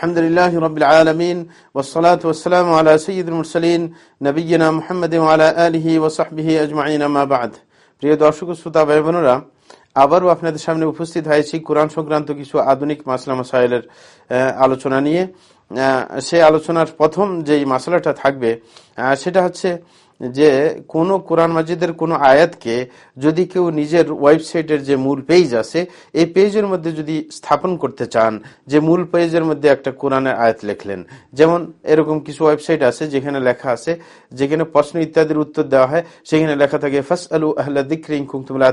الحمد لله رب العالمين والصلاة والسلام على سيد المرسلين نبينا محمد وعلى آله وصحبه أجمعين ما بعد প্রিয় দর্শক শ্রোতা ভাই বোনেরা আবারও আপনাদের সামনে উপস্থিত হয়েছি কোরআন সংক্রান্ত কিছু আধুনিক মাসলা মাসাইলের আলোচনা নিয়ে সে আলোচনার প্রথম যেই মাসলাটা থাকবে সেটা হচ্ছে যে কোন কোরআন মাজিদের কোন আয়াতকে যদি কেউ নিজের ওয়েবসাইটের যে মূল পেজ আছে, এই পেজের মধ্যে যদি স্থাপন করতে চান, যে মূল পেজের মধ্যে একটা কোরআনের আয়াত লেখলেন। যেমন এরকম কিছু ওয়েবসাইট আছে যেখানে লেখা আছে, যেখানে প্রশ্ন ইত্যাদির উত্তর দেওয়া হয়, সেখানে লেখা থাকে ফাস আলু আহ্লা দিক্রিং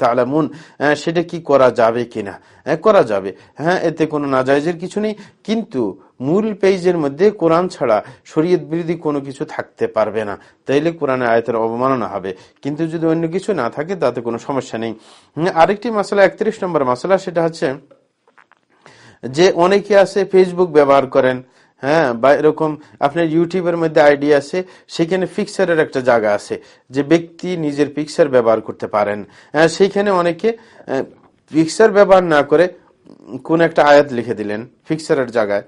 আলামুন সেটা কি করা যাবে কিনা? করা যাবে। হ্যাঁ এতে কোনো নাজাইজের কিছু নেই। কিন্তু মূল পেজের মধ্যে কোরআন ছাড়া শরীয়ত বিরোধী কোনো কিছু থাকতে পারবে না। তাইলে কোরআনের আয়তের অবমাননা হবে। কিন্তু যদি অন্য কিছু না থাকে, তাতে কোনো সমস্যা নেই। আরেকটি মশলা একত্রিশ নম্বর মশলা সেটা হচ্ছে যে অনেকে আছে ফেসবুক ব্যবহার করেন। হ্যাঁ বা এরকম আপনার ইউটিউবের মধ্যে আইডি আছে, সেখানে ফিক্সারের একটা জায়গা আছে, যে ব্যক্তি নিজের পিকচার ব্যবহার করতে পারেন। হ্যাঁ সেইখানে অনেকে পিকচার ব্যবহার না করে কোন একটা আয়াত লিখে দিলেন, ফিক্সারের জায়গায়।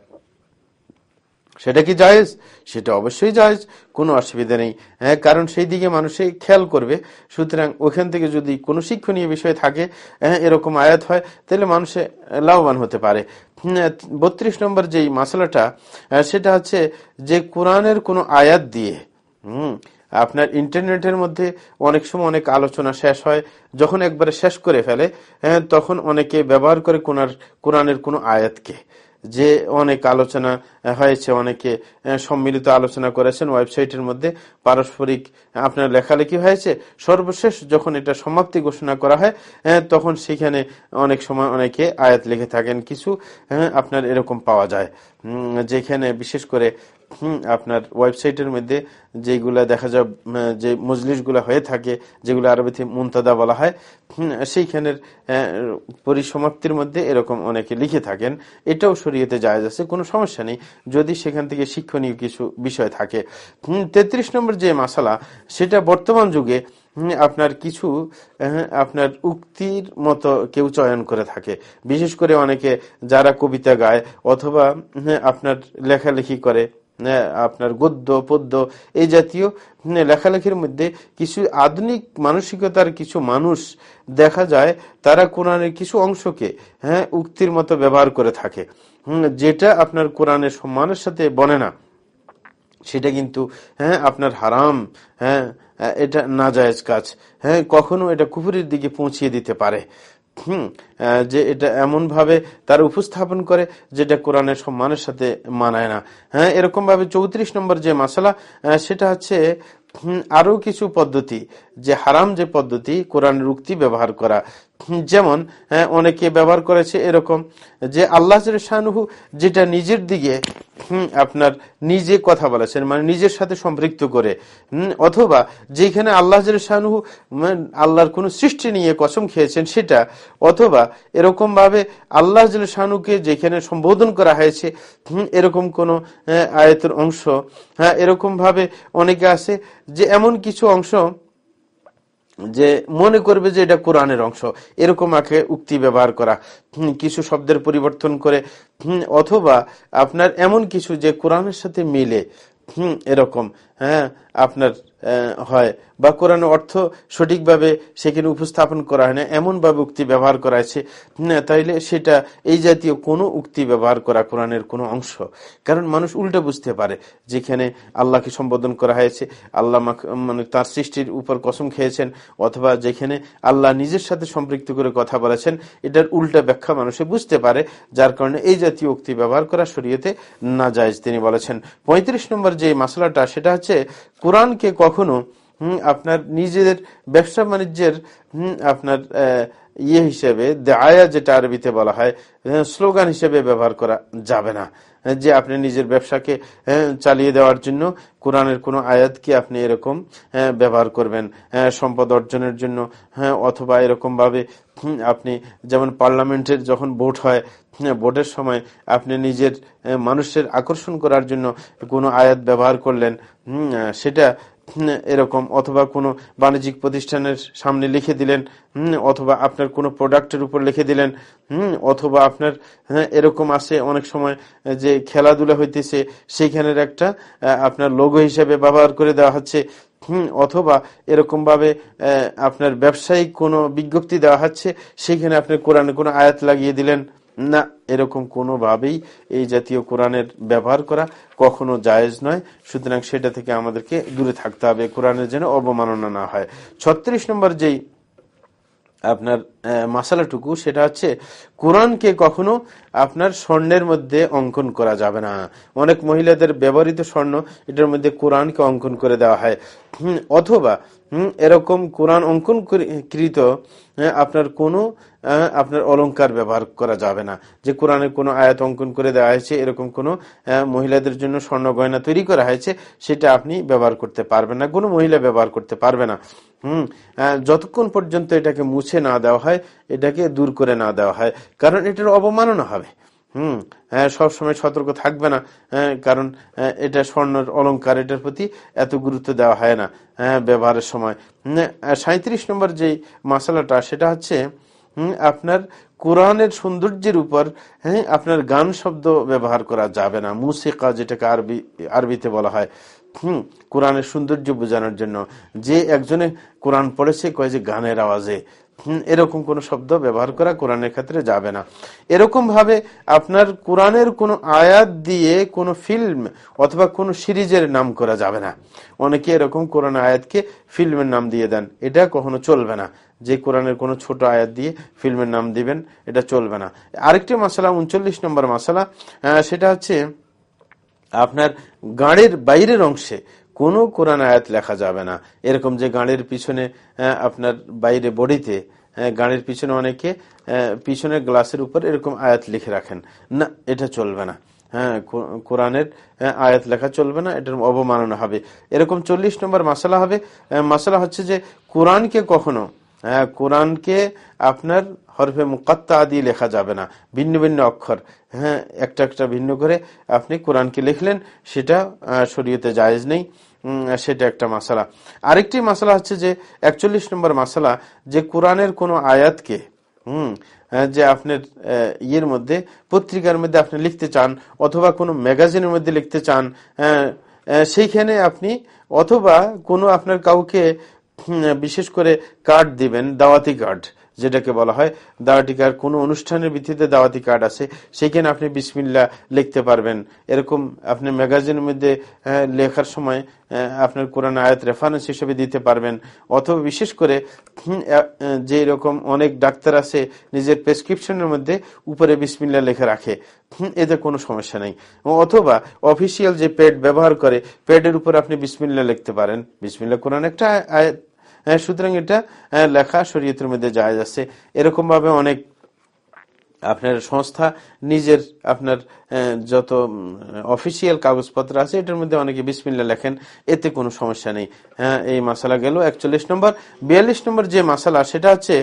সেটা কি জায়েজ? সেটা অবশ্যই জায়েজ, কোনো অসুবিধা নেই। হ্যাঁ কারণ সেই দিকে মানুষে খেয়াল করবে। সুতরাং ওখান থেকে যদি কোনো শিক্ষণীয় বিষয় থাকে হ্যাঁ এরকম আয়াত হয়, তাহলে মানুষে লাভবান হতে পারে। বত্রিশ নম্বর যেই মশলাটা সেটা হচ্ছে যে কোরআনের কোনো আয়াত দিয়ে, হুম, আপনার ইন্টারনেটের মধ্যে অনেক সময় অনেক আলোচনা শেষ হয়। যখন একবারে শেষ করে ফেলে হ্যাঁ তখন অনেকে ব্যবহার করে কোরআন কোরআনের কোনো আয়াতকে। যে অনেক আলোচনা হয়েছে, অনেকে সম্মিলিত আলোচনা করেছেন ওয়েবসাইটের মধ্যে, পারস্পরিক আপনার লেখালেখি হয়েছে। সর্বশেষ যখন এটা সমাপ্তি ঘোষণা করা হয় তখন সেখানে অনেক সময় অনেকে আয়াত লিখে থাকেন। কিছু আপনার এরকম পাওয়া যায়। যেখানে বিশেষ করে আপনার ওয়েবসাইটের মধ্যে যেগুলা দেখা যায় যে মজলিশগুলো হয়ে থাকে, যেগুলো আরবিতে মুন্তাদা বলা হয় সেইখানের পরিসমাপ্তির মধ্যে এরকম অনেকে লিখে থাকেন। এটাও শরীয়তে যায় আছে, কোনো সমস্যা নেই। যদি সেখান থেকে শিক্ষণীয় কিছু বিষয় থাকে। তেত্রিশ নম্বর যে মাসালা, সেটা বর্তমান যুগে আপনার কিছু আপনার উক্তির মতো কেউ চয়ন করে থাকে। বিশেষ করে অনেকে যারা কবিতা গায়, অথবা আপনার লেখালেখি করে আপনার গদ্য, পদ্য, এই জাতীয় লেখালেখির মধ্যে কিছু আধুনিক মানসিকতার কিছু মানুষ দেখা যায়, তারা কোরআনের কিছু অংশকে হ্যাঁ উক্তির মতো ব্যবহার করে থাকে। যেটা আপনার কোরআনের সম্মানের সাথে বনে না। সেটা কিন্তু হ্যাঁ আপনার হারাম হ্যাঁ এটা না জায়েজ কাজ। হ্যাঁ কখনো এটা কুপুরের দিকে পৌঁছিয়ে দিতে পারে। হুম যে এটা এমনভাবে তার উপস্থাপন করে যেটা কোরআনের সম্মানের সাথে মানায় না। হ্যাঁ এরকমভাবে চৌত্রিশ নম্বর যে মশলা সেটা হচ্ছে আরও কিছু পদ্ধতি, যে হারাম যে পদ্ধতি কোরআনের উক্তি ব্যবহার করা। যেমন অনেকে ব্যবহার করেছে এরকম যে আল্লাহ শাহনুহু যেটা নিজের দিকে আপনার নিজে কথা বলেছেন মানে নিজের সাথে সম্পৃক্ত করে অথবা যেখানে আল্লাহ শাহনুহু আল্লাহর কোন সৃষ্টি নিয়ে কসম খেয়েছেন সেটা, অথবা এরকম ভাবে আল্লাহ শাহনুকে যেখানে সম্বোধন করা হয়েছে এরকম কোন আয়তের অংশ হ্যাঁ এরকম ভাবে অনেকে আছে যে এমন কিছু অংশ যে মনে করবে যে এটা কোরআনের অংশ। এরকম আগে উক্তি ব্যবহার করা। কিছু শব্দের পরিবর্তন করে অথবা আপনার এমন কিছু যে কোরআনের সাথে মিলে, হুম, এরকম হ্যাঁ আপনার হয়। বা কোরআন অর্থ সঠিকভাবে সেখানে উপস্থাপন করা হয় না, এমনভাবে উক্তি ব্যবহার করা হয়েছে। তাইলে সেটা এই জাতীয় কোনো উক্তি ব্যবহার করা কোরআনের কোনো অংশ। কারণ মানুষ উল্টে বুঝতে পারে, যেখানে আল্লাহকে সম্বোধন করা হয়েছে, আল্লাহ মানে তার সৃষ্টির উপর কসম খেয়েছেন, অথবা যেখানে আল্লাহ নিজের সাথে সম্পৃক্ত করে কথা বলেছেন, এটার উল্টা ব্যাখ্যা মানুষে বুঝতে পারে, যার কারণে এই জাতীয় উক্তি ব্যবহার করা শরীয়তে না যায় তিনি বলেছেন। পঁয়ত্রিশ নম্বর যে মশলাটা সেটা হচ্ছে, কোরআনকে কখনো হম, আপনার নিজেদের ব্যবসা বাণিজ্যের আপনার ইয়ে হিসেবে আয়া যেটা আরবিতে বলা হয় স্লোগান হিসেবে ব্যবহার করা যাবে না। যে আপনি নিজের ব্যবসাকে চালিয়ে দেওয়ার জন্য কোরআনের কোনো আয়াতকে আপনি এরকম ব্যবহার করবেন? সম্পদ অর্জনের জন্য হ্যাঁ অথবা এরকম ভাবে আপনি যেমন পার্লামেন্টের যখন ভোট হয় ভোটের সময় আপনি নিজের মানুষের আকর্ষণ করার জন্য কোনো আয়াত ব্যবহার করলেন সেটা এরকম অথবা কোনো বাণিজ্যিক প্রতিষ্ঠানের সামনে লিখে দিলেন অথবা আপনার কোনো প্রোডাক্টের উপর লিখে দিলেন অথবা আপনার এরকম আছে অনেক সময়, যে খেলাধুলা হইতেছে সেইখানের একটা আপনার লোগো হিসেবে ব্যবহার করে দেওয়া হচ্ছে অথবা এরকম ভাবে আপনার ব্যবসায়িক কোনো বিজ্ঞপ্তি দেওয়া হচ্ছে, সেখানে আপনি কোরআনে কোনো আয়াত লাগিয়ে দিলেন না, এরকম কোনোভাবেই এই জাতীয় কোরআনের ব্যবহার করা কখনো জায়েজ নয়। সুতরাং সেটা থেকে আমাদেরকে দূরে থাকতে হবে কোরআনের যেন অবমাননা না হয়। ছত্রিশ নম্বর যেই আপনার মাসালাটুকু, সেটা হচ্ছে, কোরআনকে কখনো আপনার স্বর্ণের মধ্যে অঙ্কন করা যাবে না। অনেক মহিলাদের ব্যবহৃত স্বর্ণ, এটার মধ্যে কোরআনকে অঙ্কন করে দেওয়া হয়। অথবা এরকম কোরআন অঙ্কন কৃত আপনার কোনো আপনার অলঙ্কার ব্যবহার করা যাবে না। যে কোরআনের কোনো আয়াত অঙ্কন করে দেওয়া হয়েছে, এরকম কোনো মহিলাদের জন্য স্বর্ণ গয়না তৈরি করা হয়েছে, সেটা আপনি ব্যবহার করতে পারবেন না। কোনো মহিলা ব্যবহার করতে পারবে না। হুম যতক্ষণ পর্যন্ত এটাকে মুছে না দেওয়া হয়, এটাকে দূর করে না দেওয়া হয়, কারণ এটার অবমাননা হবে। হুম হ্যাঁ সবসময় সতর্ক থাকবে না হ্যাঁ কারণ এটা স্বর্ণের অলঙ্কার, এটার প্রতি এত গুরুত্ব দেওয়া হয় না হ্যাঁ ব্যবহারের সময়। সাঁত্রিশ নম্বর যে মশালাটা, সেটা হচ্ছে আপনার কোরআনের সৌন্দর্যের উপর হ্যাঁ আপনার গান শব্দ ব্যবহার করা যাবে না, মুসিকা যেটাকে আরবি, আরবিতে বলা হয়, হম, কোরআনের সৌন্দর্য বোঝানোর জন্য। যে একজনে কোরআন পড়েছে, কয়ে যে গানের আওয়াজে এরকম কোন শব্দ ব্যবহার করা কোরআনের ক্ষেত্রে যাবে না। এরকম ভাবে আপনার কোরআনের কোন আয়াত দিয়ে কোন ফিল্ম অথবা কোন সিরিজের নাম করা যাবে না। অনেকে এরকম কোরআন আয়াতকে ফিল্মের নাম দিয়ে দেন। এটা কখনো চলবে না। যে কোরআনের কোনো ছোট আয়াত দিয়ে ফিল্মের নাম দিবেন, এটা চলবে না। আরেকটি মশালা উনচল্লিশ নম্বর মশালা সেটা হচ্ছে আপনার গাড়ির বাইরের অংশে কোনো কোরআন আয়াত লেখা যাবে না। এরকম যে গাড়ির পিছনে আপনার বাইরে বডিতে গাড়ির পিছনে অনেকে পিছনের গ্লাসের উপর এরকম আয়াত লিখে রাখেন। না, এটা চলবে না। হ্যাঁ কোরআনের আয়াত লেখা চলবে না, এটার অবমাননা হবে। এরকম চল্লিশ নম্বর মাসালা হবে। মাসালা হচ্ছে যে কোরআনকে কখনো কোরআনকে আপনার হরফে মুকাত্তা আদি লেখা যাবে না। ভিন্ন ভিন্ন অক্ষর। হ্যাঁ একটা একটা ভিন্ন করে আপনি কোরআনকে লিখলেন, সেটা শরীয়তে জায়েজ নেই সেটা একটা মাসালা। আরেকটি মাসালা হচ্ছে যে, একচল্লিশ নম্বর মাসালা, যে কোরআনের কোন আয়াতকে, হুম যে আপনার ইয়ের মধ্যে, পত্রিকার মধ্যে আপনি লিখতে চান, অথবা কোনো ম্যাগাজিনের মধ্যে লিখতে চান সেইখানে আপনি, অথবা কোনো আপনার কাউকে বিশেষ করে কার্ড দিবেন, দাওয়াতি কার্ড যেটাকে বলা হয় দাওয়াতি কার্ড কোনো অনুষ্ঠানের ভিত্তিতে দাওয়াতি কার্ড আছে, সেখানে আপনি বিসমিল্লা লিখতে পারবেন। এরকম আপনি ম্যাগাজিনের মধ্যে লেখার সময় আপনার কোরআন আয়াত রেফারেন্স হিসেবে দিতে পারবেন। অথবা বিশেষ করে যে এরকম অনেক ডাক্তার আছে, নিজের প্রেসক্রিপশনের মধ্যে উপরে বিসমিল্লা লেখে রাখে। এতে কোনো সমস্যা নেই। অথবা অফিসিয়াল যে পেড ব্যবহার করে পেডের উপর আপনি বিসমিল্লা লিখতে পারেন। বিসমিল্লা কোরআন একটা আয়াত। হ্যাঁ সুতরাং এটা লেখা শরীয়তের মধ্যে যায় যাচ্ছে এরকম ভাবে অনেক আপনার সংস্থা নিজের আপনার যত অফিসিয়াল কাগজপত্র আছে, এটার মধ্যে অনেকে বিসমিল্লা লেখেন, এতে কোনো সমস্যা নেই। হ্যাঁ এই মশালা গেল একচল্লিশ নম্বর। বিয়াল্লিশ নম্বর যে মশালা সেটা হচ্ছে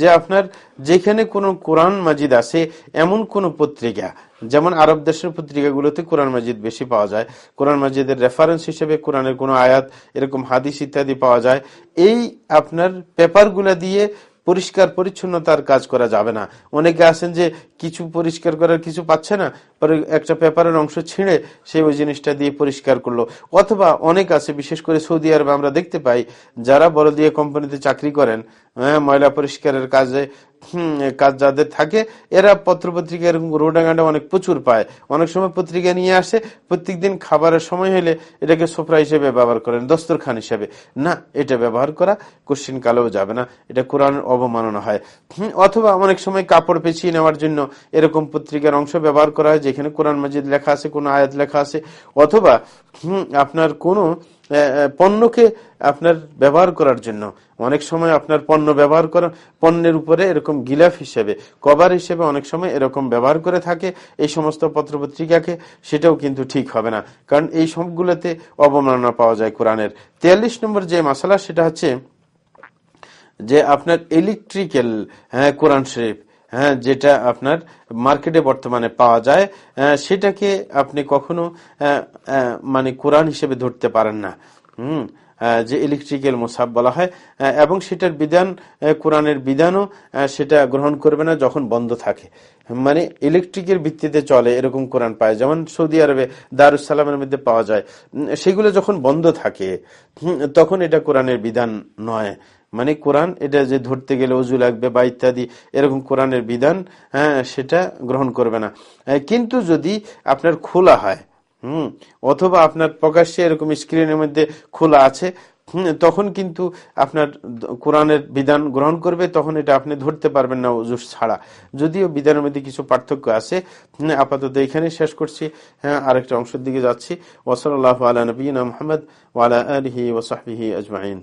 যে আপনার যেখানে কোন কোরআন মাজিদ আছে, এমন কোন পত্রিকা, যেমন আরব দেশের পত্রিকাগুলোতে কোরআন মাজিদ বেশি পাওয়া যায়, কোরআন মাজিদের রেফারেন্স হিসেবে কোরআনের কোনো আয়াত, এরকম হাদিস ইত্যাদি পাওয়া যায়, এই আপনার পেপারগুলা দিয়ে পরিষ্কার পরিচ্ছন্নতার কাজ করা যাবে না। অনেকে আছেন যে কিছু পরিষ্কার করার কিছু পাচ্ছে না একটা পেপারের অংশ ছিঁড়ে সে ওই জিনিসটা দিয়ে পরিষ্কার করল। অথবা অনেক আছে, বিশেষ করে সৌদি আরবে আমরা দেখতে পাই, যারা বড় দিয়ে কোম্পানিতে চাকরি করেন হ্যাঁ ময়লা পরিষ্কারের কাজে কাজ যাদের থাকে, এরা পত্র পত্রিকা এরকম রোডাঙ্গাটা অনেক প্রচুর পায়। অনেক সময় পত্রিকা নিয়ে আসে প্রত্যেক দিন খাবারের সময় হলে এটাকে সোফরা হিসেবে ব্যবহার করেন, দস্তরখান হিসেবে। না, এটা ব্যবহার করা কোশ্চিন কালেও যাবে না, এটা কোরআন অবমাননা হয়। অথবা অনেক সময় কাপড় পেছিয়ে নেওয়ার জন্য এরকম পত্রিকার অংশ ব্যবহার করা হয় যেখানে কোরআন মাজিদ লেখা আছে, কোন আয়াত লেখা আছে, অথবা আপনার কোনো পণ্যকে আপনার ব্যবহার করার জন্য। অনেক সময় আপনার পণ্য ব্যবহার করা, পণ্যের উপরে এরকম গিলাফ হিসেবে, কভার হিসেবে অনেক সময় এরকম ব্যবহার করে থাকে, এই সমস্ত পত্রপত্রিকাকে, সেটাও কিন্তু ঠিক হবে না। কারণ এই সবগুলোতে অবমাননা পাওয়া যায় কোরআনের। তিয়াল্লিশ নম্বর যে মশালা সেটা হচ্ছে যে আপনার ইলেকট্রিক্যাল হ্যাঁ কোরআন শরীফ। হ্যাঁ যেটা আপনার মার্কেটে বর্তমানে পাওয়া যায় সেটাকে আপনি কখনো মানে কোরআন হিসেবে ধরতে পারেন না। হুম যে ইলেকট্রিক্যাল মোসাব বলা হয় এবং সেটার বিধান কোরআনের বিধানও সেটা গ্রহণ করবে না যখন বন্ধ থাকে। মানে ইলেকট্রিকের ভিত্তিতে চলে এরকম কোরআন পায়। যেমন সৌদি আরবে দারুসালামের মধ্যে পাওয়া যায় সেগুলো যখন বন্ধ থাকে তখন এটা কোরআনের বিধান নয়। মানে কোরআন, এটা যে ধরতে গেলে অজু লাগবে বা ইত্যাদি, এরকম কোরআনের বিধান হ্যাঁ সেটা গ্রহণ করবে না। কিন্তু যদি আপনার খোলা হয় হুম, অথবা আপনার প্রকাশ্যে এরকম স্ক্রিনের মধ্যে খোলা আছে তখন কিন্তু আপনার কোরআনের বিধান গ্রহণ করবে, তখন এটা আপনি ধরতে পারবেন না উজুর ছাড়া। যদিও বিধানের মধ্যে কিছু পার্থক্য আছে আপাতত এখানে শেষ করছি হ্যাঁ আরেকটা অংশের দিকে যাচ্ছি। ওসলাল্লাহ আলা নবীনা মোহাম্মদ ওয়ালা আলহি ওসাহবিহি আজমাইন।